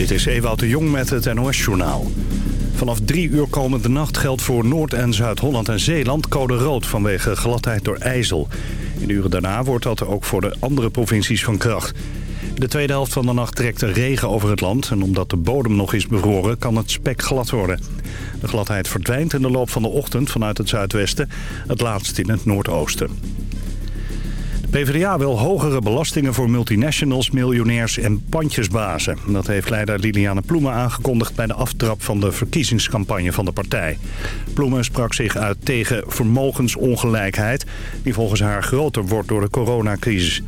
Dit is Ewout de Jong met het NOS-journaal. Vanaf drie uur komende nacht geldt voor Noord- en Zuid-Holland en Zeeland code rood vanwege gladheid door ijzel. In de uren daarna wordt dat ook voor de andere provincies van kracht. De tweede helft van de nacht trekt er regen over het land... en omdat de bodem nog is bevroren kan het spek glad worden. De gladheid verdwijnt in de loop van de ochtend vanuit het zuidwesten... het laatst in het noordoosten. PvdA wil hogere belastingen voor multinationals, miljonairs en pandjesbazen. Dat heeft leider Liliane Ploemen aangekondigd bij de aftrap van de verkiezingscampagne van de partij. Ploemen sprak zich uit tegen vermogensongelijkheid, die volgens haar groter wordt door de coronacrisis.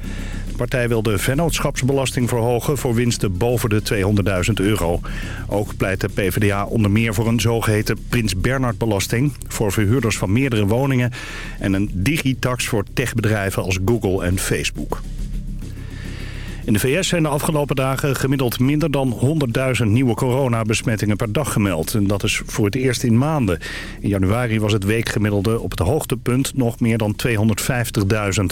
De partij wil de vennootschapsbelasting verhogen voor winsten boven de 200.000 euro. Ook pleit de PvdA onder meer voor een zogeheten Prins Bernhard-belasting... voor verhuurders van meerdere woningen... en een digitax voor techbedrijven als Google en Facebook. In de VS zijn de afgelopen dagen gemiddeld minder dan 100.000 nieuwe coronabesmettingen per dag gemeld. En dat is voor het eerst in maanden. In januari was het weekgemiddelde op het hoogtepunt nog meer dan 250.000.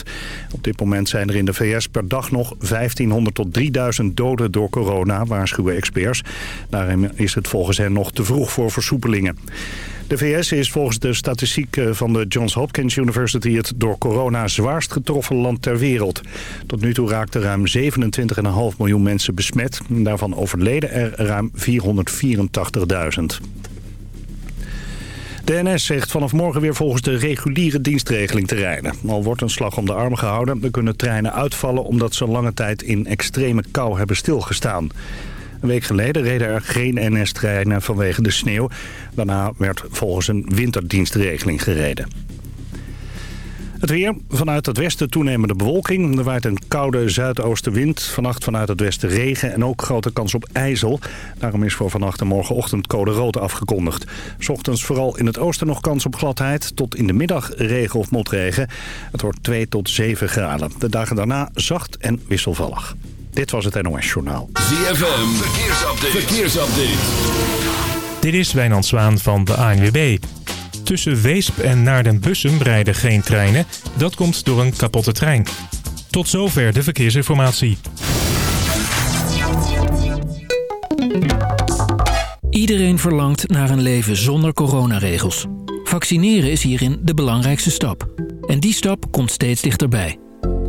Op dit moment zijn er in de VS per dag nog 1500 tot 3000 doden door corona, waarschuwen experts. Daarom is het volgens hen nog te vroeg voor versoepelingen. De VS is volgens de statistiek eh, van de Johns Hopkins University... het door corona zwaarst getroffen land ter wereld. Tot nu toe raakten ruim 27,5 miljoen mensen besmet. Daarvan overleden er ruim 484.000. De NS zegt vanaf morgen weer volgens de reguliere dienstregeling te rijden. Al wordt een slag om de arm gehouden, dan kunnen treinen uitvallen... omdat ze lange tijd in extreme kou hebben stilgestaan. Een week geleden reden er geen NS-treinen vanwege de sneeuw. Daarna werd volgens een winterdienstregeling gereden. Het weer. Vanuit het westen toenemende bewolking. Er waait een koude zuidoostenwind. Vannacht vanuit het westen regen en ook grote kans op ijzel. Daarom is voor vannacht en morgenochtend code rood afgekondigd. Ochtends vooral in het oosten nog kans op gladheid. Tot in de middag regen of motregen. Het wordt 2 tot 7 graden. De dagen daarna zacht en wisselvallig. Dit was het NOS Journaal. ZFM, verkeersupdate. verkeersupdate. Dit is Wijnand Zwaan van de ANWB. Tussen Weesp en Naarden-Bussum rijden geen treinen. Dat komt door een kapotte trein. Tot zover de verkeersinformatie. Iedereen verlangt naar een leven zonder coronaregels. Vaccineren is hierin de belangrijkste stap. En die stap komt steeds dichterbij.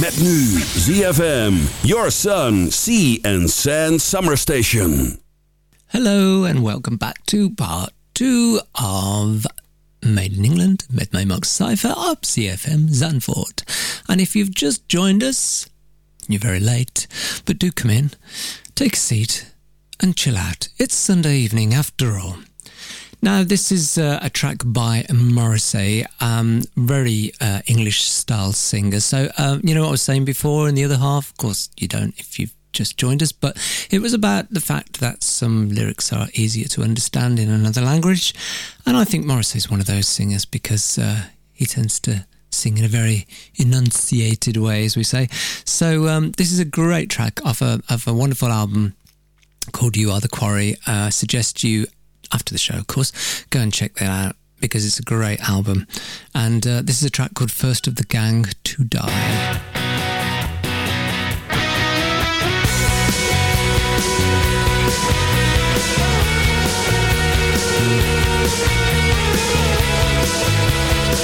Met nu ZFM, Your Sun, Sea and Sand Summer Station. Hello and welcome back to part two of Made in England met my Max Cypher op ZFM Zandvoort. And if you've just joined us, you're very late, but do come in, take a seat and chill out. It's Sunday evening after all. Now, this is uh, a track by Morrissey, um, very uh, English style singer. So, um, you know what I was saying before in the other half? Of course, you don't if you've just joined us, but it was about the fact that some lyrics are easier to understand in another language. And I think Morrissey is one of those singers because uh, he tends to sing in a very enunciated way, as we say. So, um, this is a great track of a, of a wonderful album called You Are the Quarry. Uh, I suggest you after the show, of course. Go and check that out because it's a great album. And uh, this is a track called First of the Gang to Die.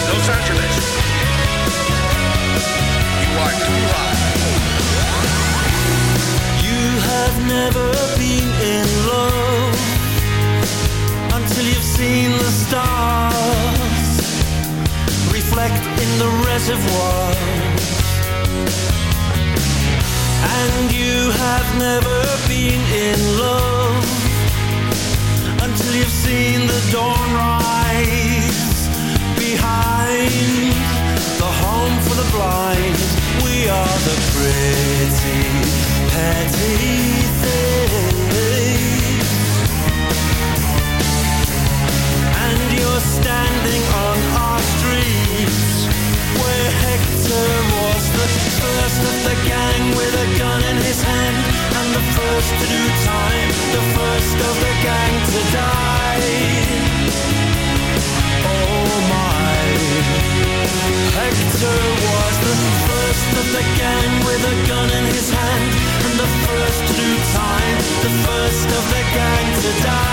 Los Angeles. You are too hot. You have never seen the stars reflect in the reservoirs. And you have never been in love until you've seen the dawn rise behind the home for the blind. We are the pretty, petty standing on our streets where Hector was the first of the gang with a gun in his hand and the first to do time, the first of the gang to die. Oh my Hector was the first of the gang with a gun in his hand And the first to do time, the first of the gang to die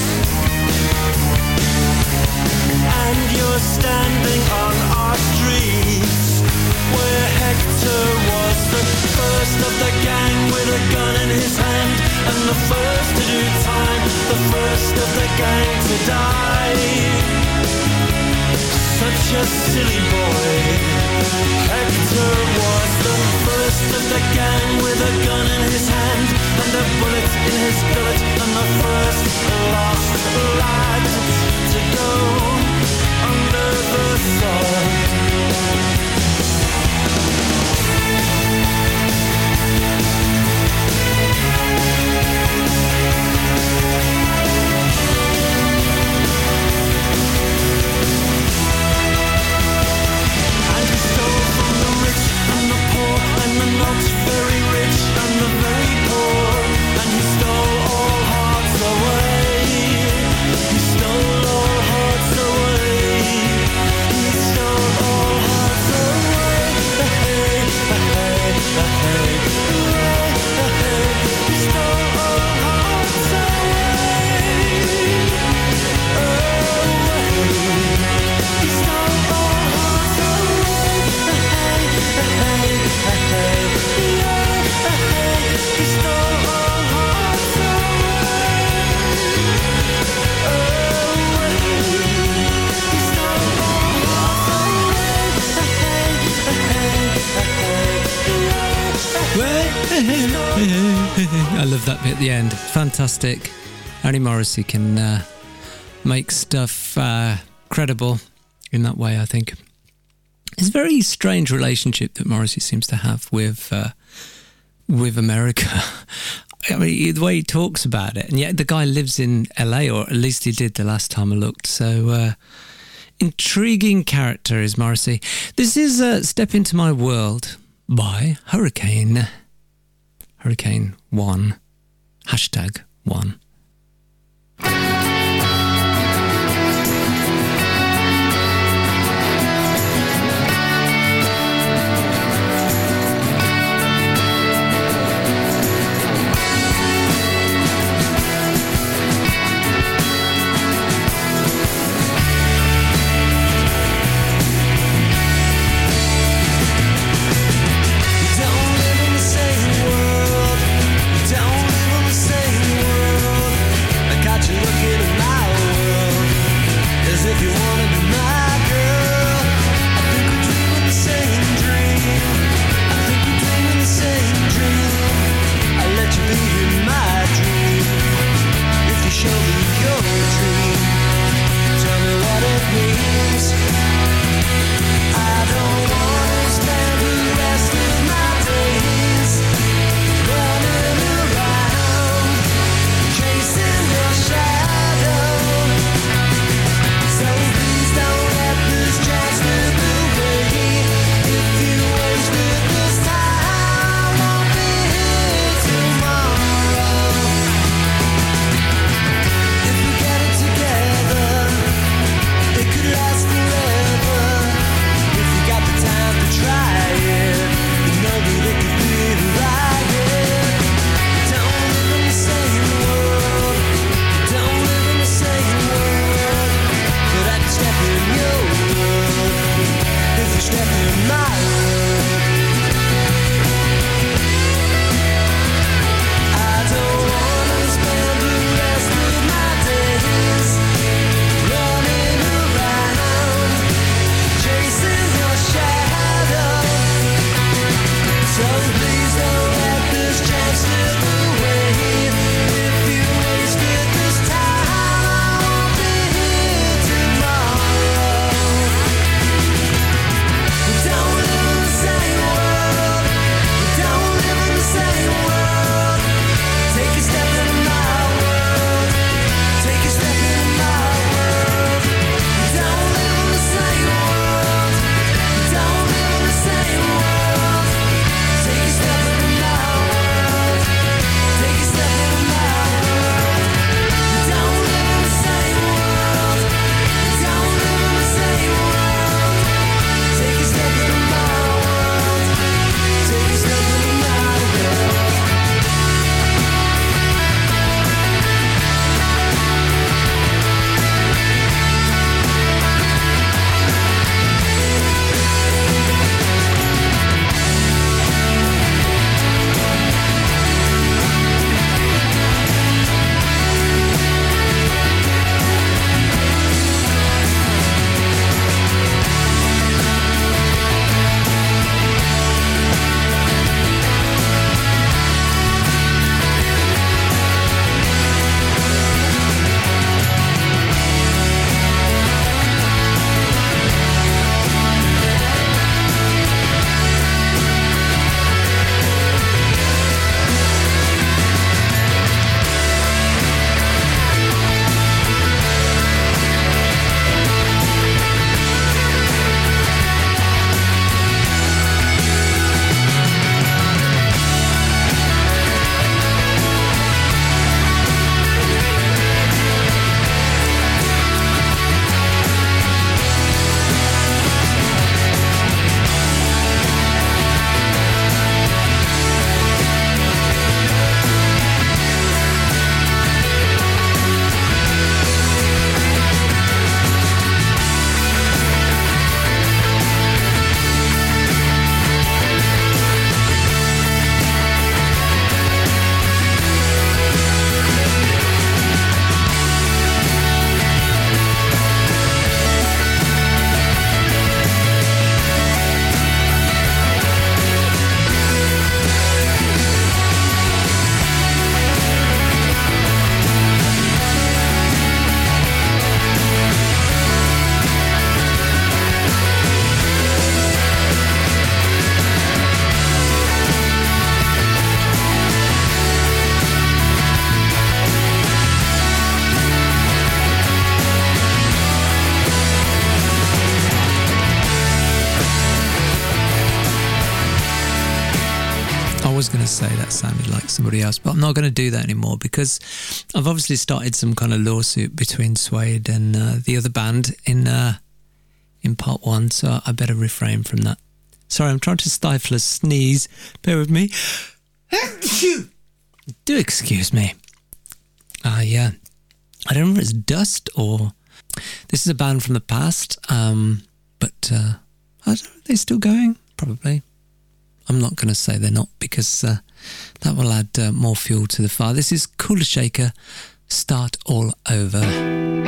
was the first of the gang with a gun in his hand. And the first to do time, the first of the gang to die. Such a silly boy. Hector was the first of the gang with a gun in his hand. And a bullet in his gullet and the first lost lad to go under Fantastic. Only Morrissey can uh, make stuff uh, credible in that way, I think. It's a very strange relationship that Morrissey seems to have with uh, with America. I mean, the way he talks about it, and yet the guy lives in LA, or at least he did the last time I looked. So, uh, intriguing character is Morrissey. This is uh, "Step Into My World" by Hurricane. Hurricane One. Hashtag One. Not going to do that anymore because I've obviously started some kind of lawsuit between Suede and uh, the other band in uh, in part one, so I better refrain from that. Sorry, I'm trying to stifle a sneeze. Bear with me. Do excuse me. Ah, uh, yeah. I don't know if it's dust or this is a band from the past, um, but uh, are they still going? Probably. I'm not going to say they're not because uh, that will add uh, more fuel to the fire. This is Kula Shaker, Start All Over.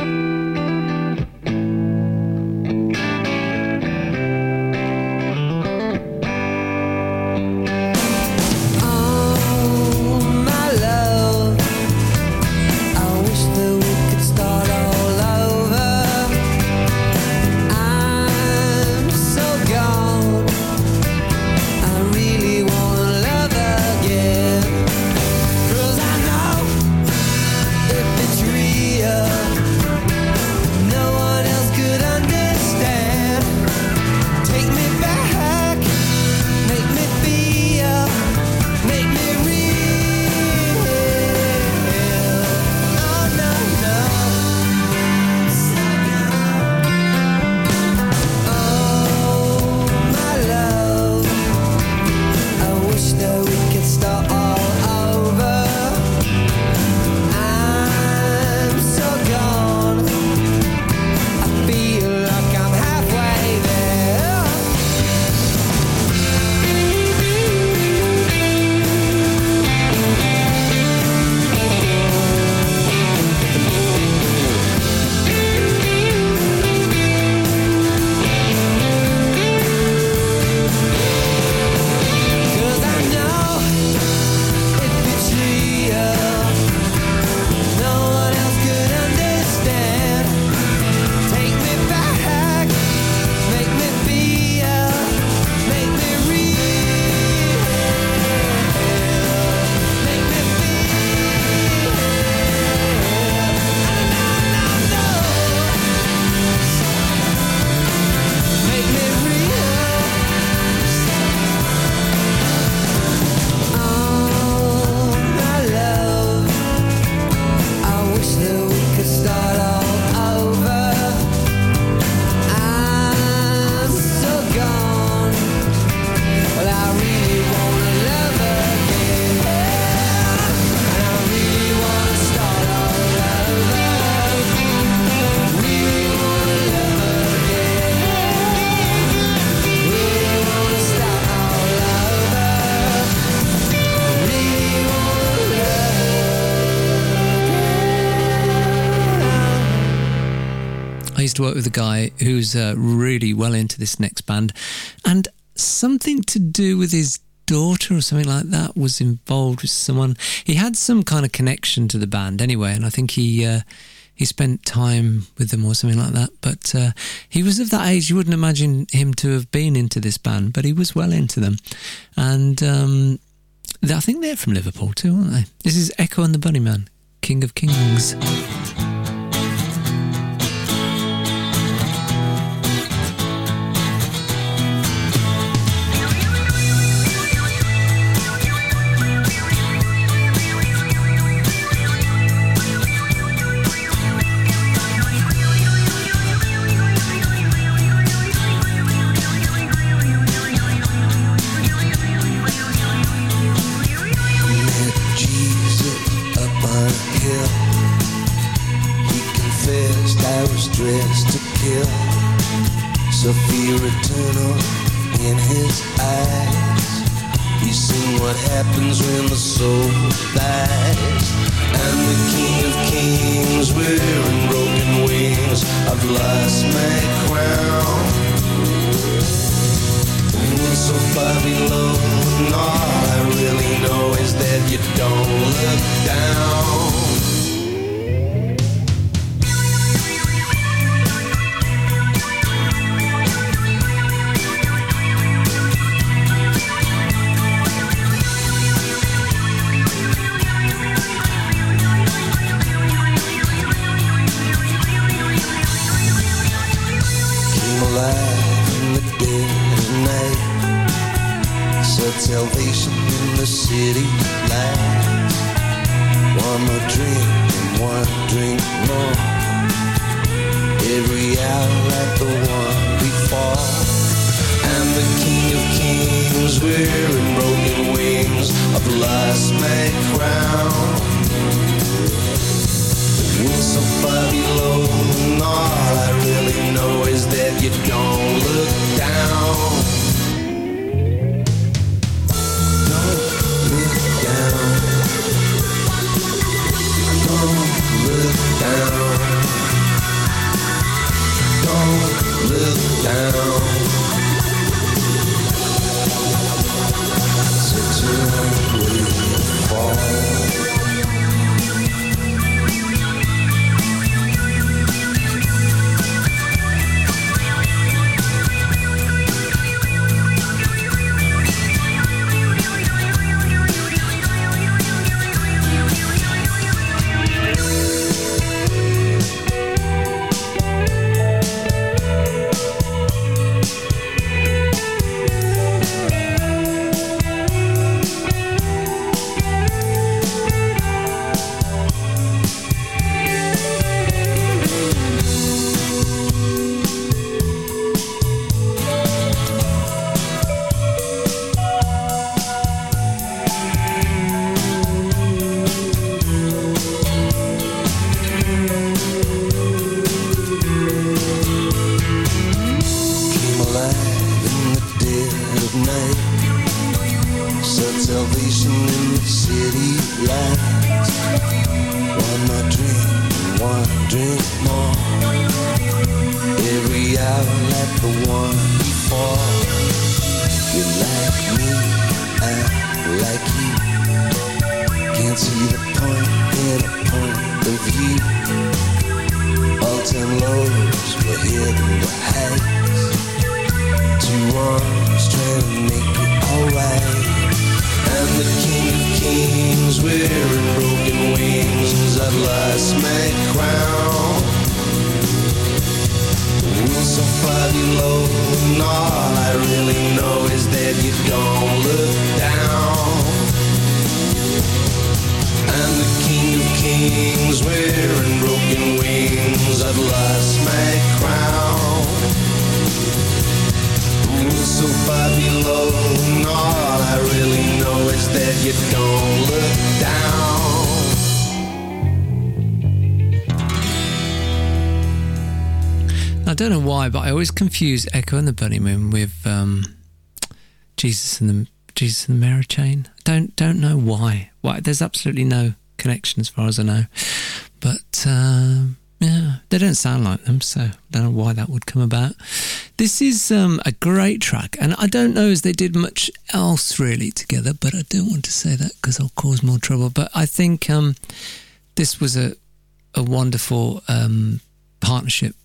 guy who's uh, really well into this next band, and something to do with his daughter or something like that was involved with someone. He had some kind of connection to the band anyway, and I think he uh, he spent time with them or something like that. But uh, he was of that age you wouldn't imagine him to have been into this band, but he was well into them, and um, I think they're from Liverpool too, aren't they? This is Echo and the Bunnymen, King of Kings. always confuse Echo and the Bunnymen with um, Jesus and the Jesus and the Mary Chain. Don't don't know why. Why there's absolutely no connection as far as I know. But um, yeah, they don't sound like them, so I don't know why that would come about. This is um, a great track, and I don't know as they did much else really together, but I don't want to say that because I'll cause more trouble. But I think um, this was a a wonderful um, partnership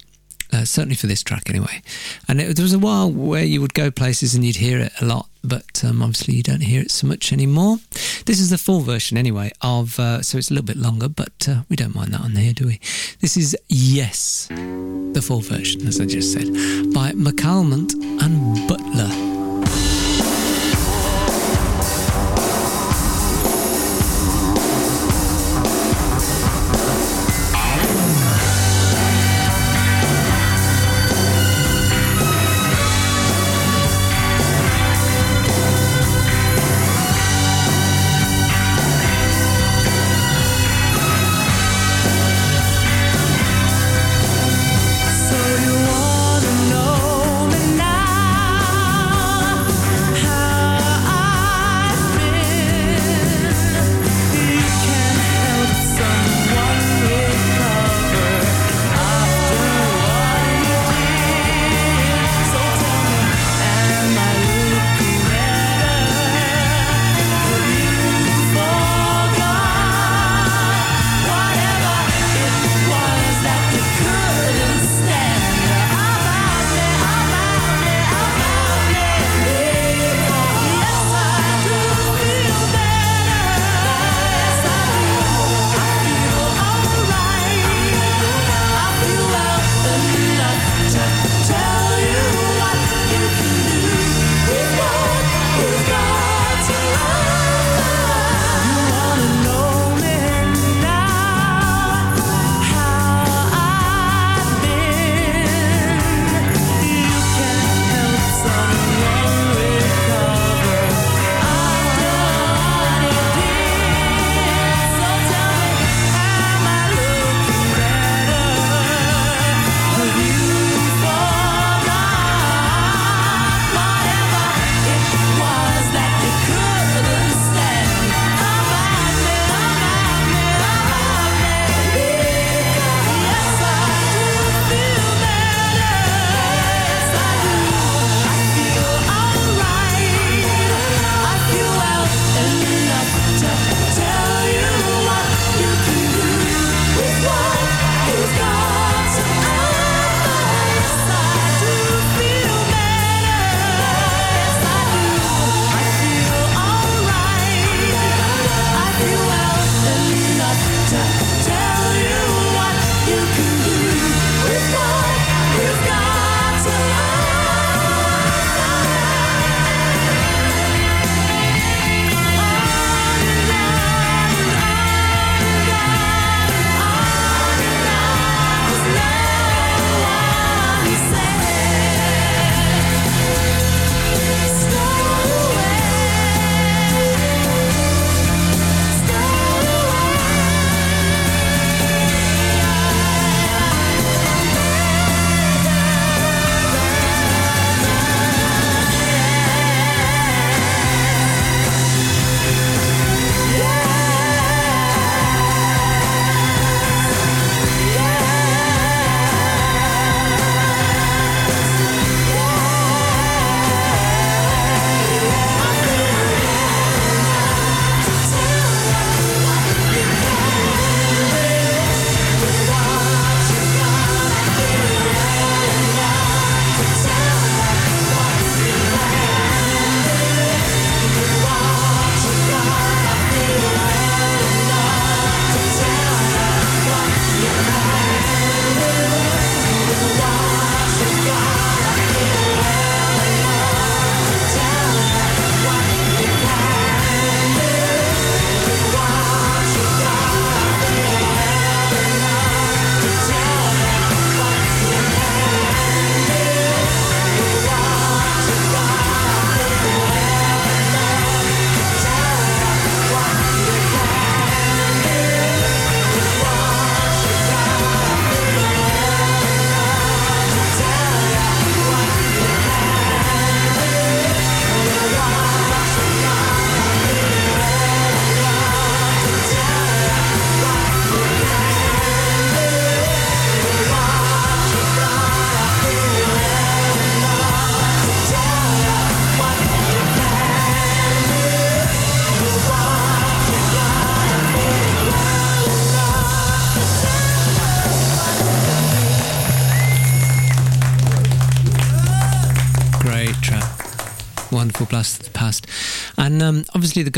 uh, certainly for this track, anyway. And it, there was a while where you would go places and you'd hear it a lot, but um, obviously you don't hear it so much anymore. This is the full version, anyway, of uh, so it's a little bit longer, but uh, we don't mind that on here, do we? This is Yes, the full version, as I just said, by McAlmont and Butler.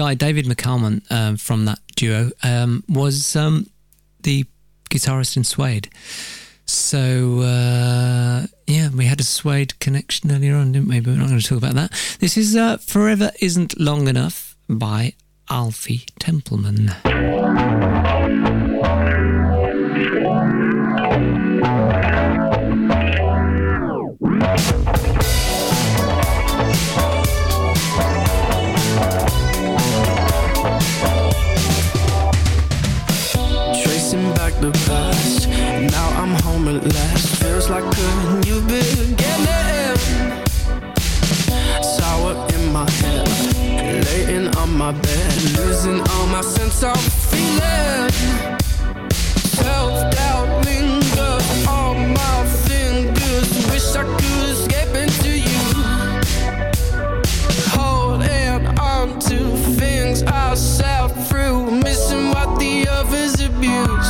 guy, David McAlmont, um, from that duo, um, was um, the guitarist in Suede. So, uh, yeah, we had a Suede connection earlier on, didn't we? But we're not going to talk about that. This is uh, Forever Isn't Long Enough by Alfie Templeman. like the past. Now I'm home at last. Feels like a new beginning Sour in my head. Laying on my bed. Losing all my sense of feeling. Self-doubt lingers on my fingers. Wish I could escape into you. Holding on to things I sat through. Missing what the others abuse.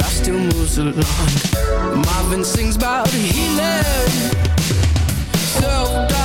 I still moves along Marvin sings about healing So.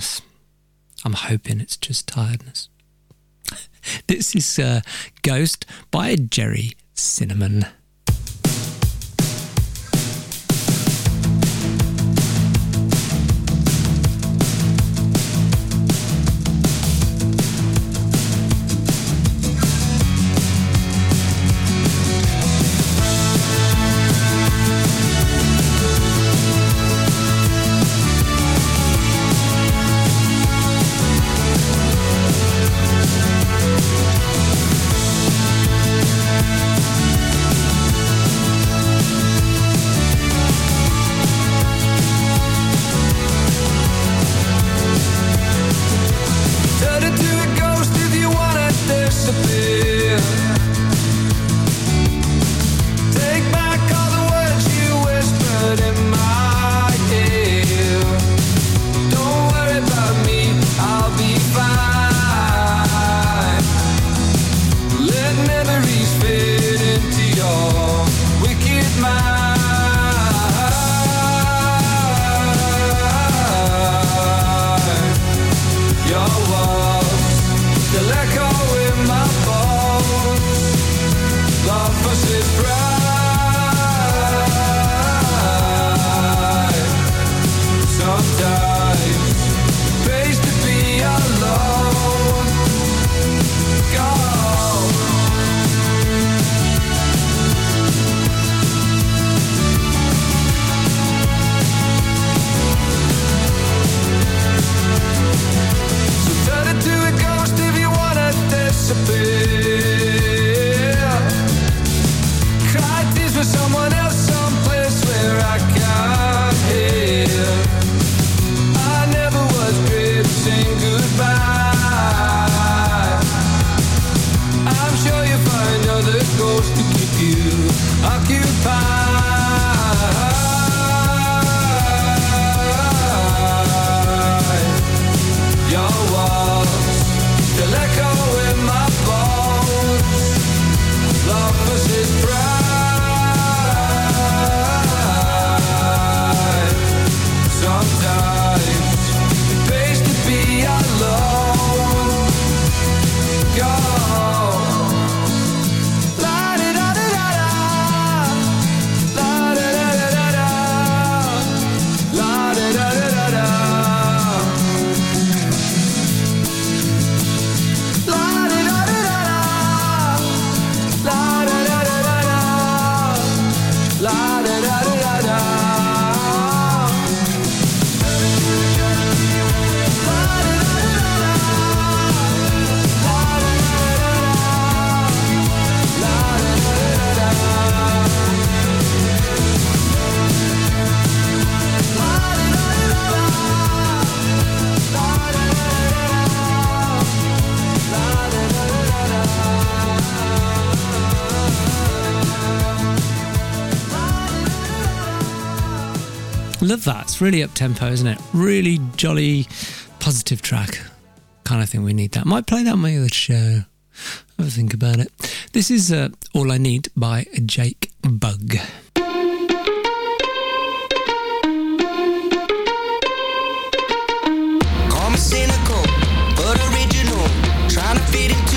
tiredness. I'm hoping it's just tiredness. this is uh, Ghost by Gerry Cinnamon. that. It's really up tempo, isn't it? Really jolly, positive track. Kind of thing we need that. Might play that on my other show. Have a think about it. This is uh, All I Need by Jake Bugg. Cynical, but original. Trying to fit.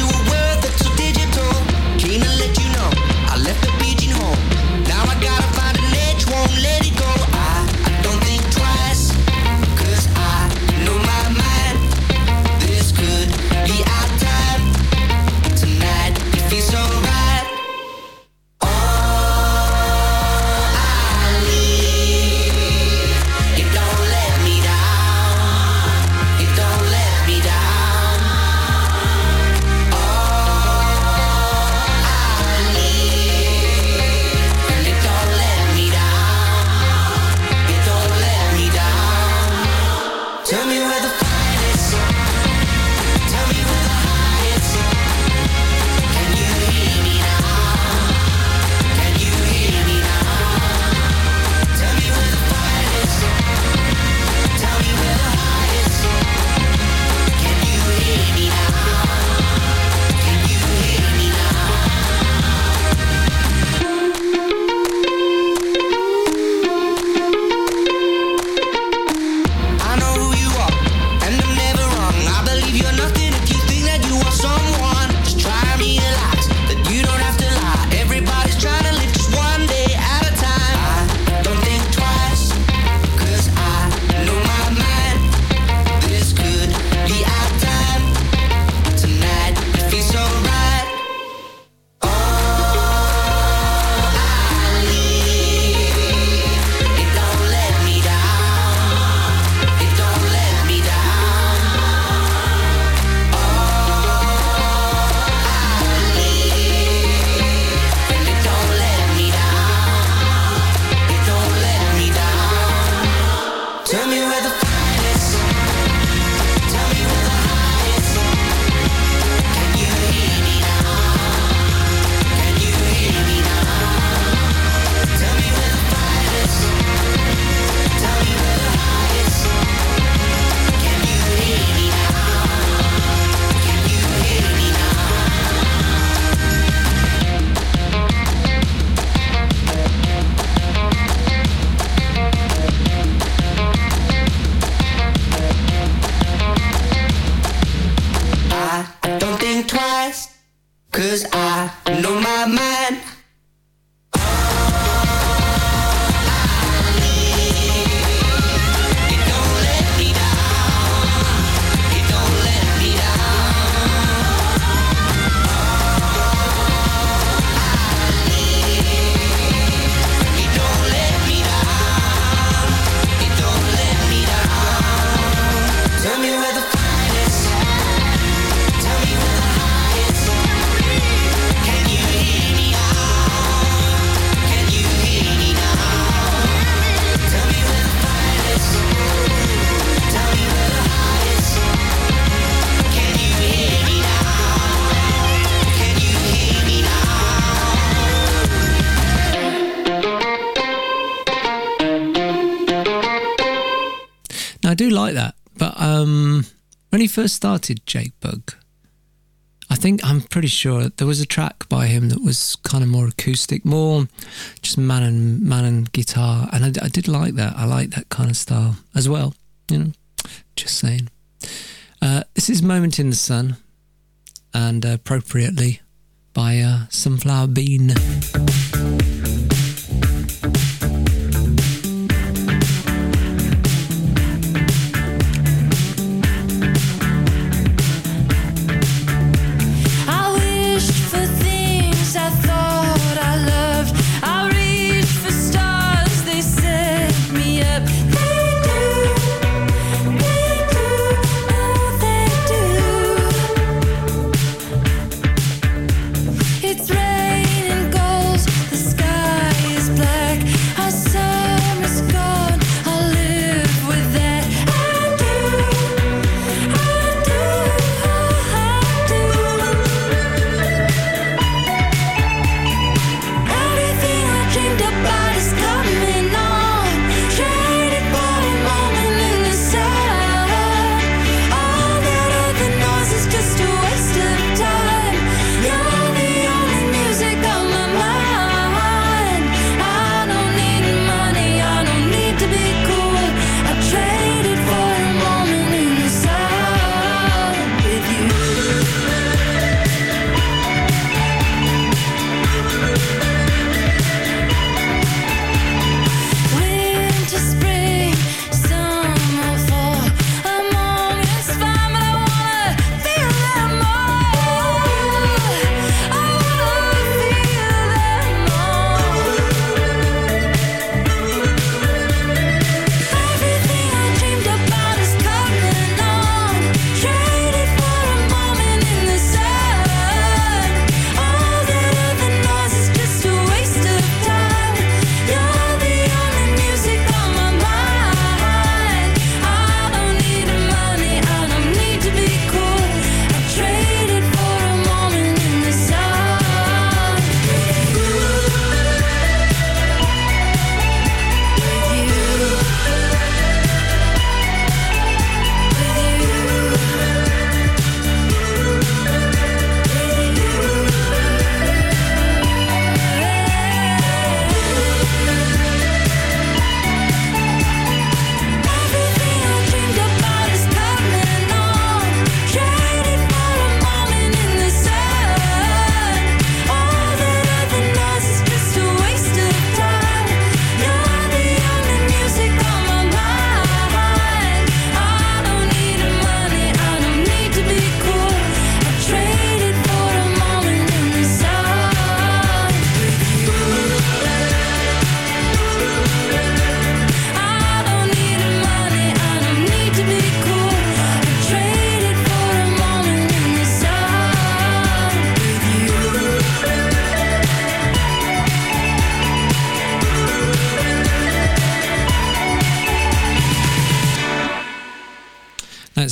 first started Jake Bugg, I think I'm pretty sure there was a track by him that was kind of more acoustic, more just man and man and guitar, and I, I did like that. I like that kind of style as well. You know, just saying. Uh, this is "Moment in the Sun," and appropriately by uh, Sunflower Bean.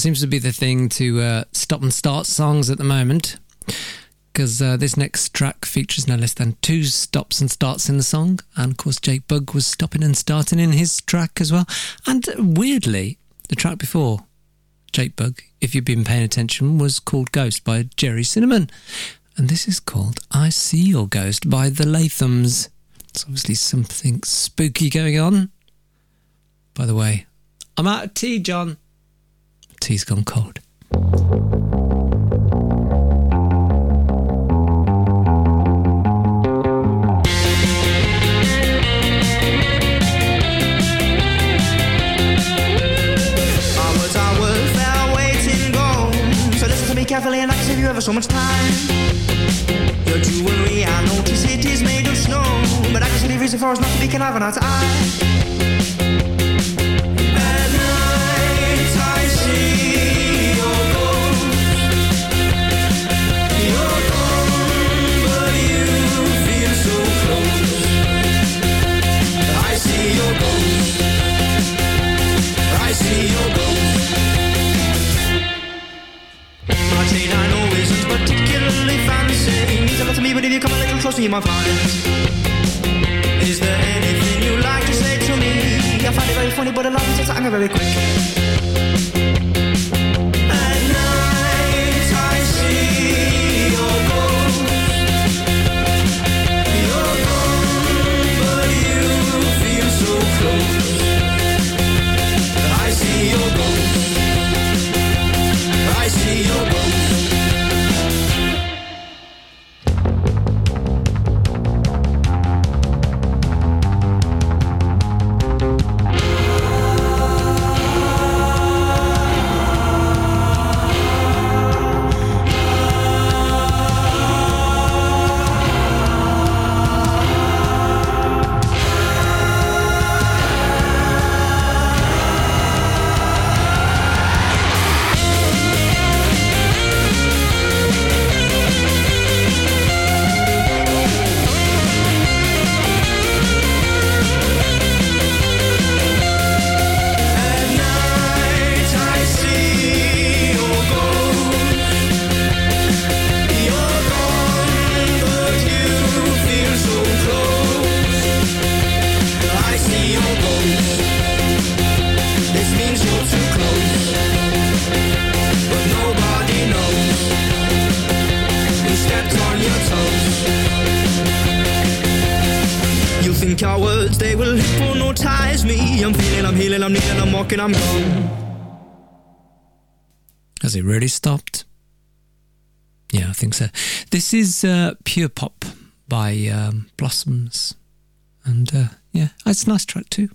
Seems to be the thing to uh, stop and start songs at the moment. Because uh, this next track features no less than two stops and starts in the song. And of course, Jake Bugg was stopping and starting in his track as well. And uh, weirdly, the track before Jake Bugg, if you've been paying attention, was called Ghost by Gerry Cinnamon. And this is called I See Your Ghost by the Lathums. It's obviously something spooky going on. By the way, I'm out of tea, John. Tea's gone cold. Onwards, onward, fair waiting gone. So listen to me carefully and I can save you ever so much time. Your jewelry, I notice it is made of snow. But the reason for us not to be conniving to eye. Particularly fancy. Means a lot to me, but if you come a little closer, you might find. Is there anything you'd like to say to me? I find it very funny, but a lot of takes anger very quick. I'm feeling, I'm healing, I'm kneeling, I'm walking, I'm gone. Has it really stopped? Yeah, I think so. This is uh, Pure Pop by um, Blossoms. And uh, yeah, it's a nice track too.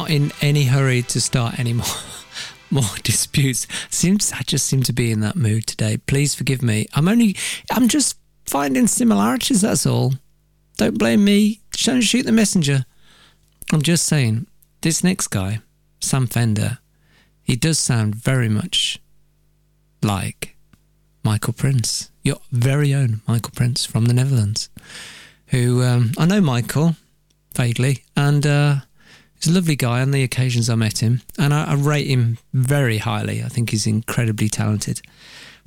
Not in any hurry to start any more more disputes. Seems I just seem to be in that mood today. Please forgive me. I'm only I'm just finding similarities. That's all. Don't blame me. Don't shoot the messenger. I'm just saying. This next guy, Sam Fender, he does sound very much like Michael Prince, your very own Michael Prince from the Netherlands. Who um, I know Michael vaguely, and uh, he's a lovely guy on the occasions I met him, and I, I rate him very highly. I think he's incredibly talented.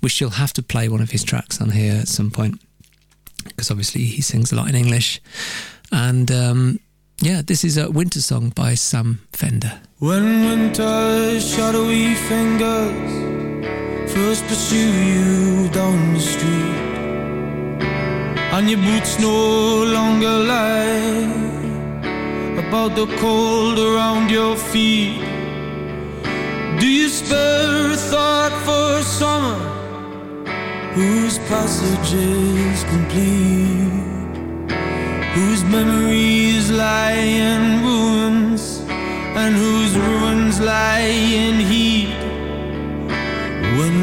We shall have to play one of his tracks on here at some point because obviously he sings a lot in English. And um, yeah, this is a winter song by Sam Fender. When winter's shadowy fingers first pursue you down the street, and your boots no longer lie about the cold around your feet. Do you spare a thought for summer whose passage is complete? whose memories lie in ruins and whose ruins lie in heat when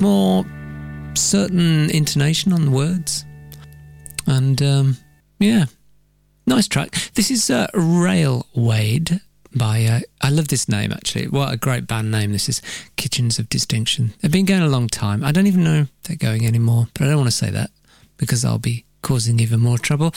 more certain intonation on the words. And um, yeah, nice track. This is uh, Wade by, uh, I love this name actually. What a great band name this is Kitchens of Distinction. They've been going a long time. I don't even know if they're going anymore, but I don't want to say that because I'll be causing even more trouble.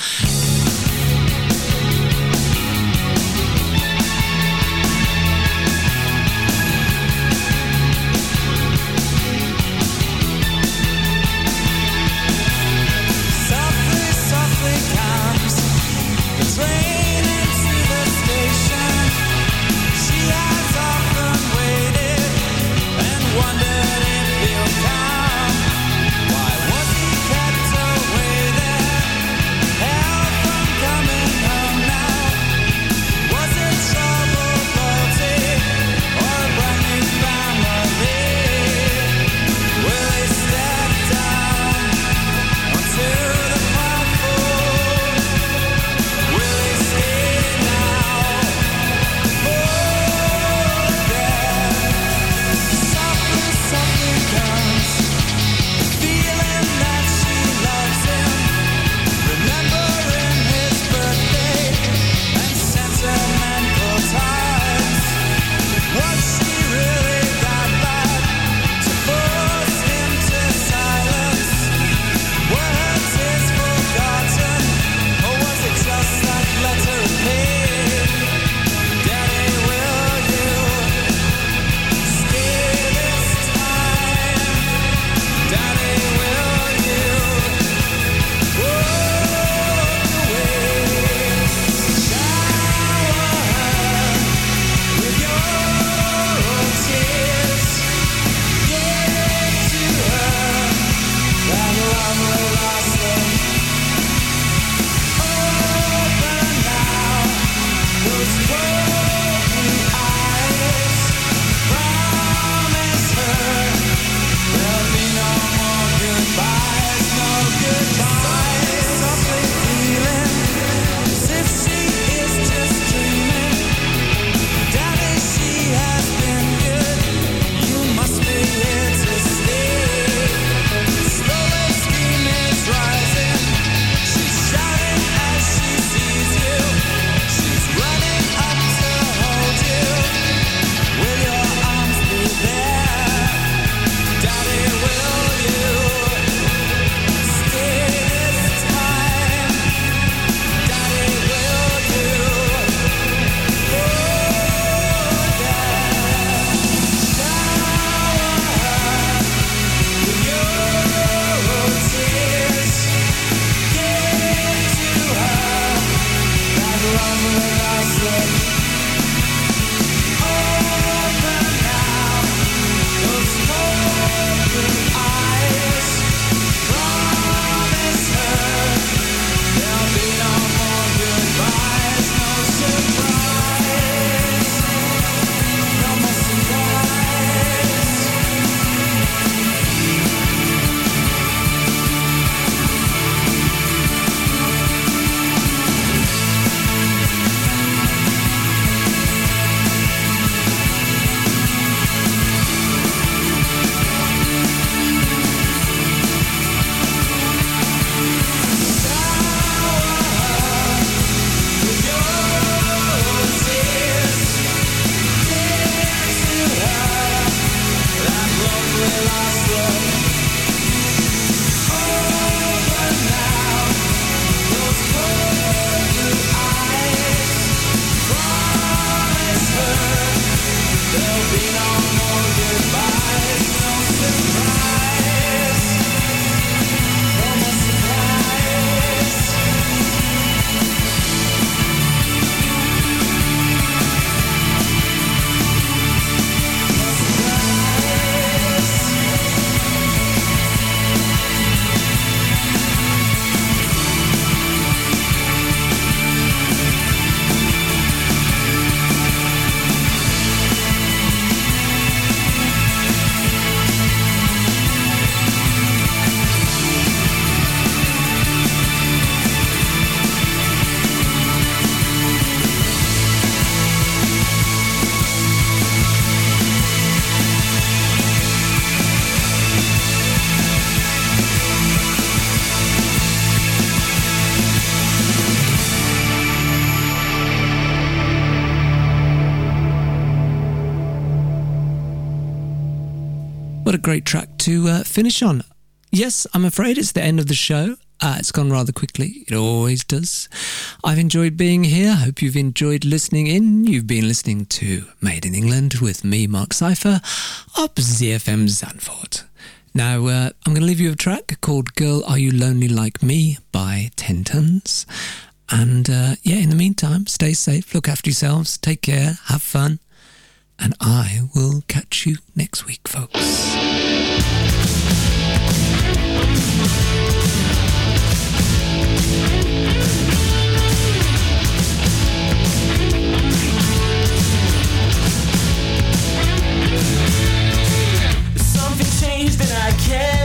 Track to uh, finish on. Yes, I'm afraid it's the end of the show. Uh, it's gone rather quickly. It always does. I've enjoyed being here. Hope you've enjoyed listening in. You've been listening to Made in England with me, Mark Cypher, up ZFM Zandvoort. Now, uh, I'm going to leave you a track called Girl Are You Lonely Like Me by Ten Tonnes. And uh, yeah, in the meantime, stay safe, look after yourselves, take care, have fun. And I will catch you next week, folks. Something changed and I can't